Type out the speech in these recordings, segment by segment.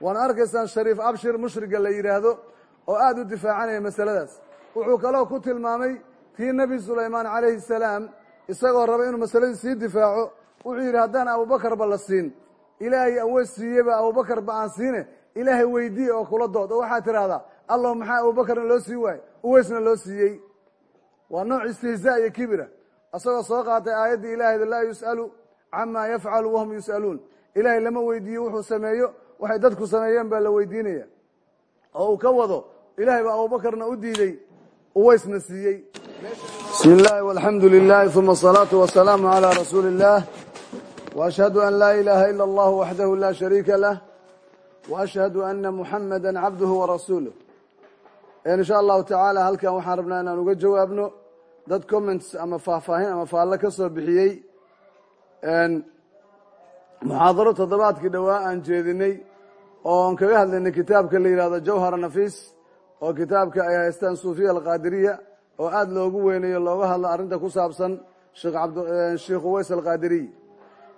waana arkaysaan shariif abshir mushriga la yidhaahdo oo aada u difaacanaya masaladaas. Wuxuu kaloo ku tilmaamay tii nebi sulaymaan calayhi salaam isagoo raba inuu masaladii sii difaaco. Wuxuu yidhi haddaan abuubakarba la siin ilaahay awood siiyeba abuubakarba aan siine ilaahay weydiiye oo kula dood. Oo waxaad tidhaahdaa allah maxaa abuubakarna loo sii waayey? Uweysna loo siiyey. Waa nooc istihzaa iyo kibira isagoo soo qaatay aayaddii ilaahayda laa yus'alu camaa yafcalu wahum yus'aluun. Ilaahay lama weydiiyo wuxuu sameeyo waxay dadku sameeyeen baa la weydiinaya. Oo uu ka wado ilahay baa abuubakarna u diiday uweysna siiyey. Bismi illaahi walxamdu lilahi uma asalaatu wasalaamu calaa rasuuli illaah waashhadu an laa ilaaha ila allahu waxdahu laa shariika lah. Waashhadu ana muxamada cabduhu warasuuluh insha allahu tacaala halkan waxaan rabnaa inaan uga jawaabno. Dad comments ama faahfaahin ama faallo ka soo bixiyey. Muxaadaro toddobaadkii dhowaa aan jeedinay oo aan kaga hadlaynay kitaabka la yihahdo jawhara nafiis oo kitaabka ay haystaan suufiya alqaadiriya oo aada loogu weynayo looga hadlo arrinta ku saabsan sheekh uweys alqaadiriy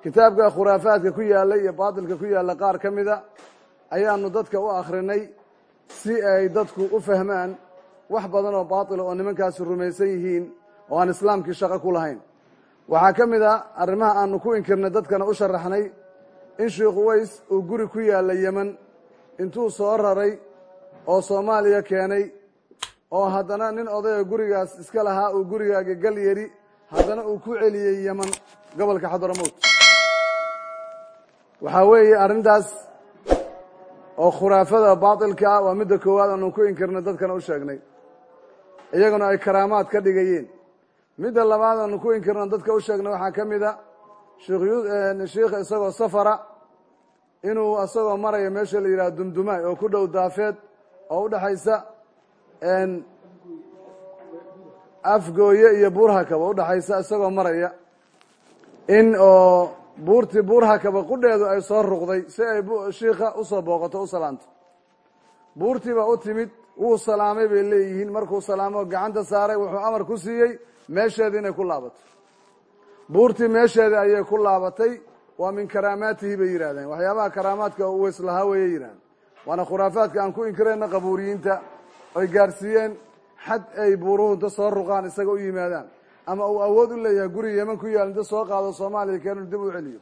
kitaabka khuraafaadka ku yaalla iyo baatilka ku yaalla qaar ka mida ayaanu dadka u akhrinay si ay dadku u fahmaan wax badan oo baatila oo nimankaasi rumaysan yihiin oo aan islaamkii shaqo ku lahayn. Waxaa ka mid a arrimaha aanu ku inkirnay dadkana u sharaxnay in sheikh uweys uu guri ku yaalla yeman intuu soo raray oo soomaaliya keenay oo haddana nin odayoo gurigaas iska lahaa uu gurigaaga gal yeri haddana uu ku celiyey yeman gobolka xadramowt waxaa weeye arrintaas oo khuraafada baatilka ah waa midda koowaad aanu ku inkirnay dadkana u sheegnay. Iyaguna ay karaamaad ka dhigayeen. Midda labaad aanu ku inkirna dadka u sheegnay waxaa ka mid a sheikh isagoo safara inuu isagoo maraya meesha la yidhaha dumdumaay oo ku dhow daafeed oo udhaxaysa afgooye iyo buurhakaba udhaxaysa isagoo maraya in oo buurtii buurhakaba qudheedu ay soo ruqday si ay shiika u soo booqato u salaanto. Buurtiiba u timid wuu salaamay bay leeyihiin. Markuu salaamo gacanta saaray wuxuu amar ku siiyey meesheeda inay ku laabato buurtii meesheeda ayay ku laabatay waa min karaamaatihi bay yidhahdeen waxyaabaha karaamaadka uweys lahaa wayay yidhahdeen. Waana khuraafaadka aan ku inkirayna qabuuriyiinta. Oy gaarsiiyeen xad ay buuruhu inta soo ruqaan isaga u yimaadaan. Ama uu awood u leeyahay guri yeman ku yaal inta soo qaado soomaaliya keenu dib u celiyo.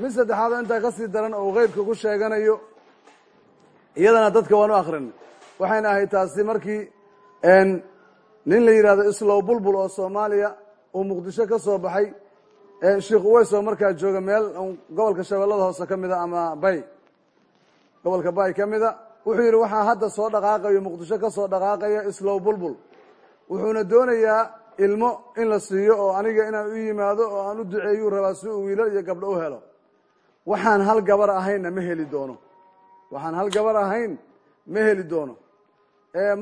Mid saddexaad oo intaa ka sii daran oo keybka ku sheeganayo iyadana dadka waan u akrinay waxayna ahayd taasi markii nin la yidhahdo islow bulbul oo soomaaliya uu muqdisho ka soo baxay sheikh uweys oo markaa jooga meel gobolka shabeellada hoose ka mida ama bay. Gobolka bay ka mida wuxuu yidhi waxaa hadda soo dhaqaaqayo muqdisho ka soo dhaqaaqaya islow bulbul. Wuxuuna doonayaa ilmo in la siiyo oo aniga inaan u yimaado oo aan u duceeyuu rabaa si uu wiilal iyo gabdho u helo. Waxaan hal gabar ahaynna ma heli doono. Waxaan hal gabar ahayn ma heli doono.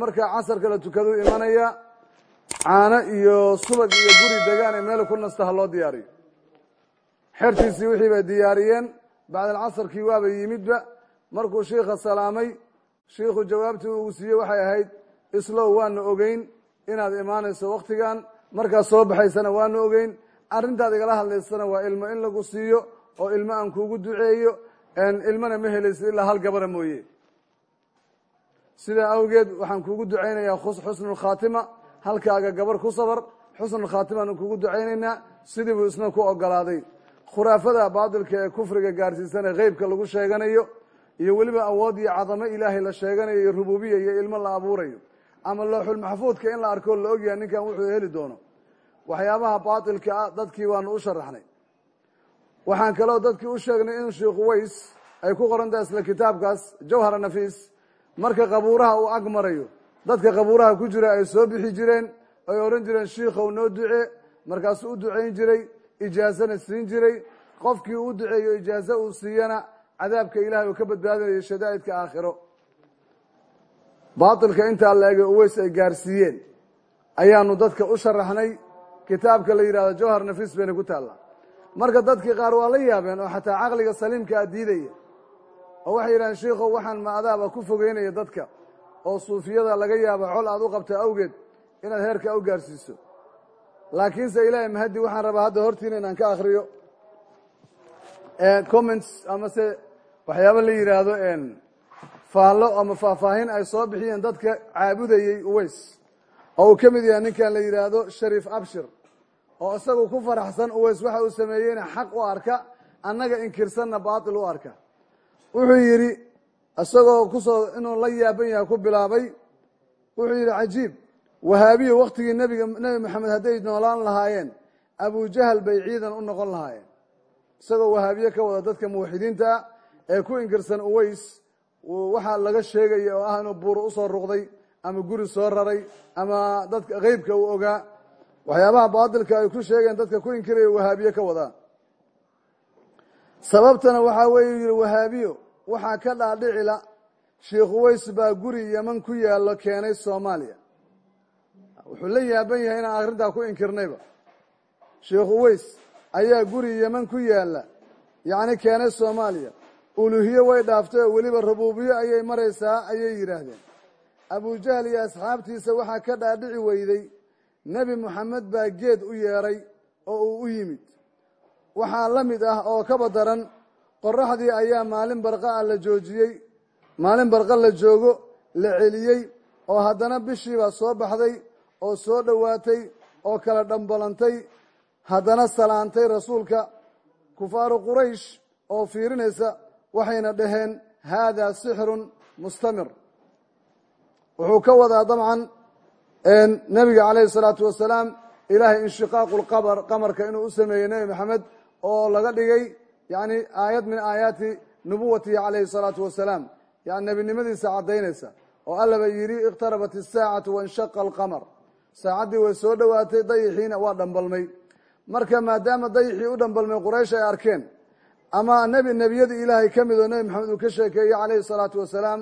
Marka casarka la tukaduu imanaya caano iyo subag iyo guri degaan ee meel ku nasta ha loo diyaariyo xertiisii wixii bay diyaariyeen. Bacdalcasarkii waaba yimidba. Markuu shiikha salaamay shiikhu jawaabtii uu siiyey waxay ahayd islow waanu ogeyn inaad imaanayso waktigan markaad soo baxaysana waanu ogeyn. Arrintaad igala hadlaysana waa ilmo in lagu siiyo oo ilmo aan kuugu duceeyo. Ilmona ma helaysid ilaa hal gabara mooye. Sidaa awgeed waxaan kuugu ducaynayaa xusnulkhaatima halkaaga gabar ku sabar xusnulkhaatimaanu kuugu ducaynaynaa. Sidii buu isna ku ogolaaday khuraafada baatilka ee kufriga gaarsiisana keybka lagu sheeganayo iyo weliba awood iyo cadamo ilaahay la sheeganayo iyo rububiya iyo ilmo la abuurayo. Ama looxul maxfuudka in la arkoo la ogyahay ninkan wuxuu heli doono. Waxyaabaha baatilka ah dadkii waanu u sharaxnay. Waxaan kaloo dadkii u sheegnay in sheikh uweys ay ku qoran tahay isla kitaabkaas jawhara nafiis marka qabuuraha uu ag marayo dadka qabuuraha ku jira ay soo bixi jireen ay odhan jireen shiikhow noo ducee markaasuu u ducayn jiray ijaazana siin jiray qofkii u duceeyo ijaazo uu siiyana cadaabka ilahay uu ka badbaadinayo shadaa'idka aakhiro. Baatilka intaa la ege uweys ay gaarsiiyeen. Ayaanu dadka u sharaxnay kitaabka la yidhahdo jawhar nafiis bayna ku taallaa marka dadkii qaar waa la yaabeen oo xataa caqliga saliimka a diidaya. Oo waxay yidhahdeen shiikhow waxaan ma adaaba ku fogeynaya dadka. Oo suufiyada laga yaaba col aad u qabta awgeed inaad heerkaa u gaarsiiso laakiinse ilaahay mahadi waxaan rabaa hadda hortiina inaan ka akriyo comments amase waxyaaba la yidhaahdo faallo ama faahfaahin ay soo bixiyeen dadka caabudayey uways oo uu ka mid yahay ninkan la yidhaahdo shariif abshir oo isagu ku faraxsan uways waxa uu sameeyeyna xaq u arka annaga inkirsanna baatil u arka. Wuxuu yidhi isagoo ku soo inuu la yaaban yahay ku bilaabay wuxuu yidhi cajiib wahaabiya wakhtigii nebiga nebi maxamed hadday noolaan lahaayeen abujahal bay ciidan u noqon lahaayeen. Isagoo wahaabiye ka wada dadka muwaxidiinta ah ee ku inkirsan uways waxaa laga sheegaya oo ah inuu buur u soo ruqday ama guri soo raray ama dadka qeybka uu ogaa waxyaabaha baatilka ay ku sheegeen dadka ku inkiraya wahaabiye ka wadaa sababtana waxaa weeye yidhi wahaabiyo waxaa ka dhaadhicila sheikh uways baa guri yeman ku yaallo keenay soomaaliya wuxuu la yaaban yahay inaan arrintaa ku inkirnayba sheikh uways ayaa guri yeman ku yaalla yacni keenay soomaaliya. Uluhiye way dhaaftay oo weliba rubuubiye ayay maraysaa ayay yidhaahdeen. Abujahal iyo asxaabtiisa waxaa ka dhaadhici weyday nebi moxamed baa geed u yeedhay oo uu u yimid. Waxaa la mid ah oo kaba daran qoraxdii ayaa maalin barqa ah la joojiyey maalin barqa la joogo la celiyey oo haddana bishiibaa soo baxday oo soo dhowaatay oo kala dhambalantay haddana salaantay rasuulka kufaaru quraysh oo fiirinaysa waxayna dhaheen haadaa sixirun mustamir. Wuxuu ka wadaa dabcan nebiga calayhi salaatu wasalaam ilaahay inshiqaaqu lqamar qamarka inuu u sameeyey nebi maxamed oo laga dhigay yani aayad min aayaati nubuwatihi calayhi salaatu wasalaam. Yani nebinimadiisa caddaynaysa oo allaba yidhi ikhtarabat isaacatu wanshaqa alqamar saacaddii way soo dhowaatay dayixiina waa dhambalmay. Marka maadaama dayixii u dhambalmay quraysh ay arkeen ama nebi nebiyadii ilaahay ka mid oo nebi maxamed uu ka sheekeeyey calayhi salaatu wasalaam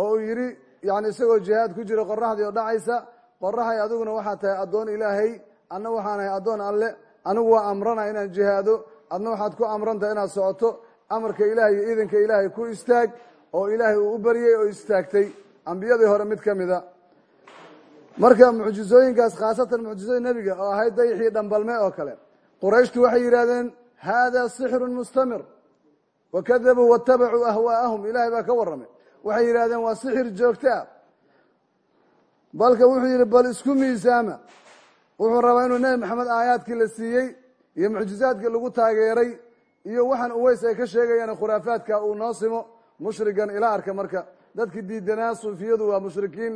oo uu yidhi yani isagoo jihaad ku jira qoraxdii oo dhacaysa qoraxay adiguna waxaa tahay addoon ilaahay adna waxaanahay addoon alle anigu waa amrana inaan jihaado adna waxaad ku amrantahay inaad socoto amarka ilaahay iyo iidanka ilaahay ku istaag oo ilaahay uu u baryey oo istaagtay. Ambiyadii hore mid ka mida marka mucjizooyinkaas khaasatan mucjizada nebiga oo ahayd dayixii dhambalme oo kale qurayshtu waxay yidhahdeen haadaa sixirun mustamir. Wakadabuu watabacuu ahwaa'ahum. Ilaahay baa ka warramay. Waxay yidhahdeen waa sixir joogto ah. Balka wuxuu yidhi bal isku miisaama. Wuxuu rabaa inuu nebi maxamed aayaadkii la siiyey iyo mucjizaadkii lagu taageeray iyo waxaan uweys ay ka sheegayaan khuraafaadka uu noo simo mushrigan ila arka marka. Dadkii diidanaa suufiyadu waa mushrikiin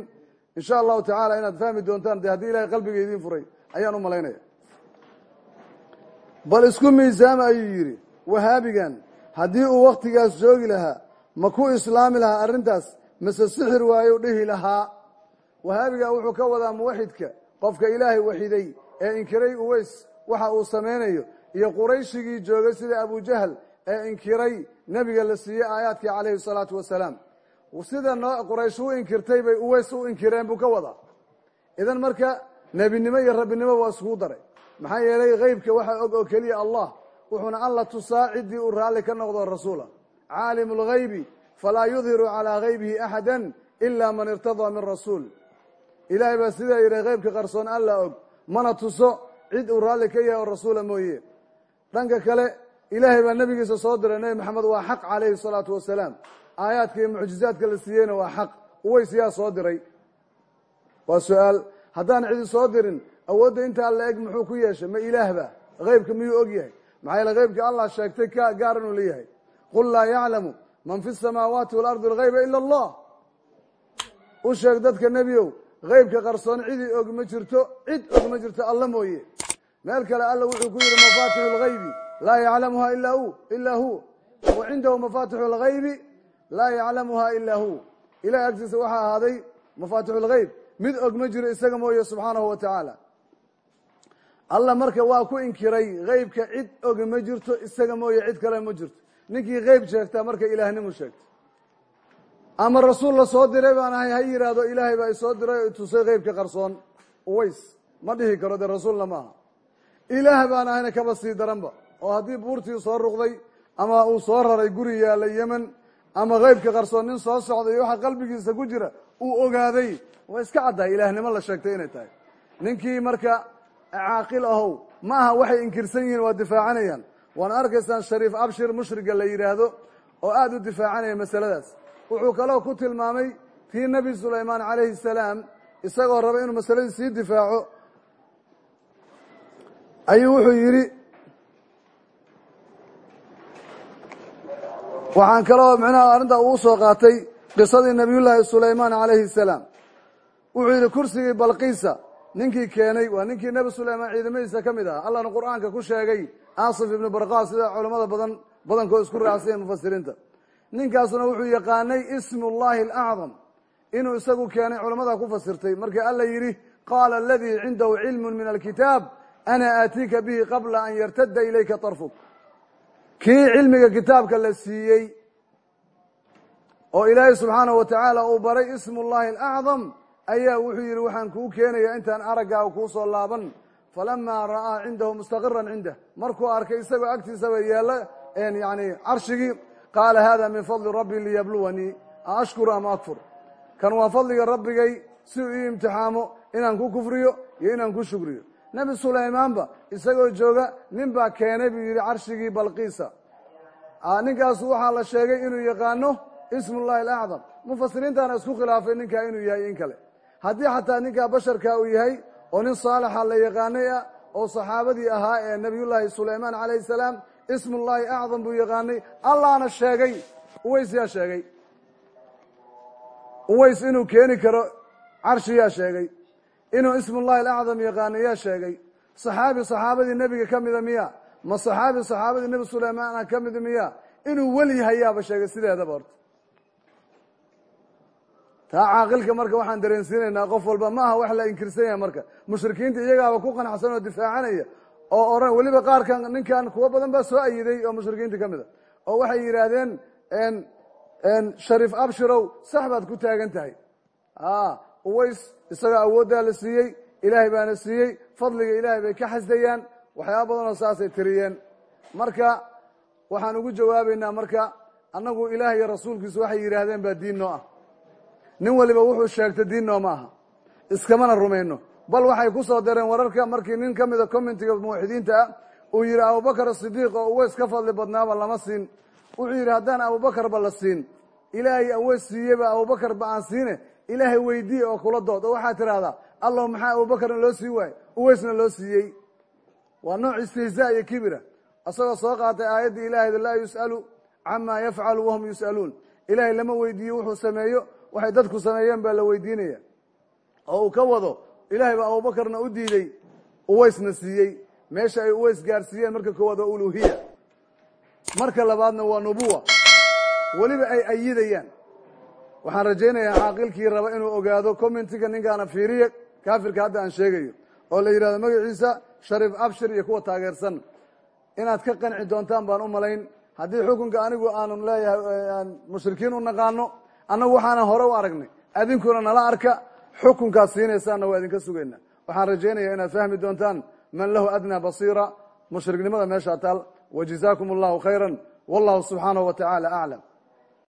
insha allahu tacaala inaad fahmi doontaan de haddii ilahay qalbiga idiin furay ayaan u malaynaya. Bal isku miisaama ayuu yidhi wahaabigan haddii uu wakhtigaas joogi lahaa ma ku islaami lahaa arrintaas mase sixir waayu dhihi lahaa. Wahaabiga wuxuu ka wadaa muwaxidka qofka ilaahay waxiday ee inkiray uweys waxa uu samaynayo iyo qurayshigii joogay sida abujahal ee inkiray nebiga la siiyey aayaadkii calayhi salaatu wasalaam sida quraysh u inkirtay bay uweys u inkireen buu ka wadaa idan marka nebinimo iyo rabbinimo waa iskugu daray. Maxaa yeelay keybka waxaa og oo keliya allah wuxuuna alla tusaa ciddii uu raalli ka noqdo rasuula. Caalimu lghaybi falaa yudhiru calaa haybihi axada ila man irtadaa min rasuul. Ilaahay baa sidaa yidhi keybka qarsoon alla og. Mana tuso cid uu raalli ka yahay oo rasuula mooye. Dhanka kale ilaahay baa nebigiisa soo diray nebi maxamed waa xaq calayhi salaatu wasalaam aayaadka iyo mucjizaadka la siiyeyna waa xaq. Uweys yaa soo diray. Waa su'aal. Haddaan cidi soo dirin awoodda intaa la eg muxuu ku yeeshay? Ma ilaahba keybka miyuu og yahay? Maxaa yeele keybka allah sheegtay ka gaar inuu leeyahay qul laa yaclamu man fi samaawaati waalardi alghayba ila allah. U sheeg dadka nebiyow keybka qarsoon cidii og ma jirto cid og ma jirto alla mooye. Meel kale alla wuxuu ku yidhi mafaatixu lghaybi laa yaclamuha ilaa hu wa cindahu mafaatixu lghaybi laa yaclamuha ilaa hu. Ilahay agtiisa waxaa ahaaday mafaatixu lghayb mid og ma jiro isaga mooye subxaanahu wa tacaala. Alla marka waa ku inkiray keybka cid og ma jirto isaga mooye cid kale ma jirto. Ninkii keyb sheegtaa marka ilaahnimu sheegta. Ama rasuul la soo diray baan ahay ha yidhaahdo ilaahay baa isoo diray o itusay keybka qarsoon. Uways ma dhihi karo dee rasuulna ma aha ilaah baan ahayna kaba sii daranba. Oo haddii buurtii soo ruqday ama uu soo raray guri yaalla yemen ama keybka qarsoon nin soo socday waxa qalbigiisa ku jira uu ogaaday waa iska caddahay ilaahnimo la sheegtay inay tahay. Ninkii marka caaqil ahow ma aha waxay inkirsan yihiin waa difaacanayaan. Waana arkaysaan shariif abshir mushriga la yidhaahdo oo aada u difaacanaya masaladaas. Wuxuu kaloo ku tilmaamay tii nebi sulaymaan calayhi salaam isagoo raba inuu masaladii sii difaaco. Ayuu wuxuu yidhi waxaan kaloo micnaha arrintaa uu soo qaatay qisadii nabiyullaahi sulaymaan calayhi salaam. Wuxuu yidhi kursigii balqiisa ninkii keenay waa ninkii nebi sulaymaan ciidamadiisa ka mid ahaa. Allahna qur'aanka ku sheegay asif ibnu barqaa sida culammada badan badankood isku raacsayen mufasiriinta ninkaasuna wuxuu yaqaanay ismu llahi alacdam inuu isagu keenay culamada ku fasirtay markii alla yidhi qaala aladii cindahu cilmu min alkitaab ana aatiika bihi qabla an yartada ilayka tarfuk kii cilmiga kitaabka la siiyey oo ilaahay subxaanahu wa tacaala uu baray ismu llahi alacdam ayaa wuxuu yidhi waxaan kuu keenaya intaan araggaaga kuu soo laaban. Falamaa ra'aa cindahu mustaqiran cindah. Markuu arkay isagoo agtiisaba yeelo yani carshigii qaala hada min fadli rabbi liyabluwanii a ashkuru am akfur? Kan waa fadliga rabbigay si uu ii imtixaamo inaan ku kufriyo iyo inaan ku shukriyo nebi sulaymaanba isagoo jooga nin baa keenay buu yidhi carshigii balqiisa. Ninkaasu waxaa la sheegay inuu yaqaano ismu llahi alacdam. Mufasiriintaana isku khilaafay ninkaa inuu yahay in kale. Haddii xataa ninkaa basharka uu yahay oo nin saalixa la yaqaanay ah oo saxaabadii ahaa ee nabiyullaahi sulaymaan calayhi salaam ismu llahi acdam buu yaqaanay allahna sheegay. Uways yaa sheegay. Uways inuu keeni karo carshi yaa sheegay inuu ismu llahi alacdam yaqaano yaa sheegay saxaabi saxaabadii nebiga ka mida miya ma saxaabi saxaabadii nebi sulaymaan ka mida miya inuu weli hayaaba sheegay sideedaba horta. Taa caaqilka marka waxaan dareensiinaynaa qof walba ma aha wax la inkirsan yahay marka. Mushrikiinta iyagaaba ku qanacsan oo difaacanaya oo oran weliba qaarkan ninkan kuwo badan baa soo ayiday oo mushrikiinta ka mid a oo waxay yidhaahdeen shariif abshirow sax baad ku taagan tahay uways isagoo awooddaa la siiyey ilaahay baana siiyey fadliga ilaahay bay ka xasdayaan waxyaaba badanoo saasay tiriyeen. Marka waxaan ugu jawaabaynaa marka annagu ilaah iyo rasuulkiisu waxay yidhaahdeen baa diin noo ah. Nin waliba wuxuu sheegta diin noo ma aha iskamana rumayno. Bal waxay ku soo dareen wararka markii nin ka mida commentiga muwaxidiinta ah uu yidhi abubakar asidiiq oo uweys ka fadli badnaaba lama siin. Wuxuu yidhi haddaan abubakarba la siin. Ilaahay aweys siiyeba abubakarba aan siine ilaahay weydiiye oo kula dood. Oo waxaad tidhaahdaa allah maxaa abubakarna loo sii waaye uweysna loo siiyey. Waa nooc istihzaa iyo kibira. Isagoo soo qaatay aayaddii ilaahayda laa yus'alu camaa yafcalu wahum yus'aluun. Ilaahay lama weydiiyo wuxuu sameeyo. Waxay dadku sameeyeen baa la weydiinaya. Oo uu ka wado ilaahay baa abubakarna u diiday uweysna siiyey. Meesha ay uweys gaarsiiyeen marka koowaad waa uluhiya marka labaadna waa nubuwa weliba ay ayidayaan waxaan rajaynayaa caaqilkii raba inuu ogaado commentiga ninkaana fiiriye kaafirka hadda aan sheegayo oo la yidhahdo magaciisa shariif abshir iyo kuwa taageersan. Inaad ka qanci doontaan baan u malayn. Haddii xukunka anigu aanu leeyahay mushrikiin u naqaano annagu waxaana hore u aragnay. Adinkuna nala arka. Xukunkaad siinaysaanna waa idinka sugayna waxaan rajaynaya inaad fahmi doontaan man lahu adnaa basiira. Mushriknimada meeshaa taal. Wajazaakum allahu khayra wallahu subxaanahu wa tacaala aclam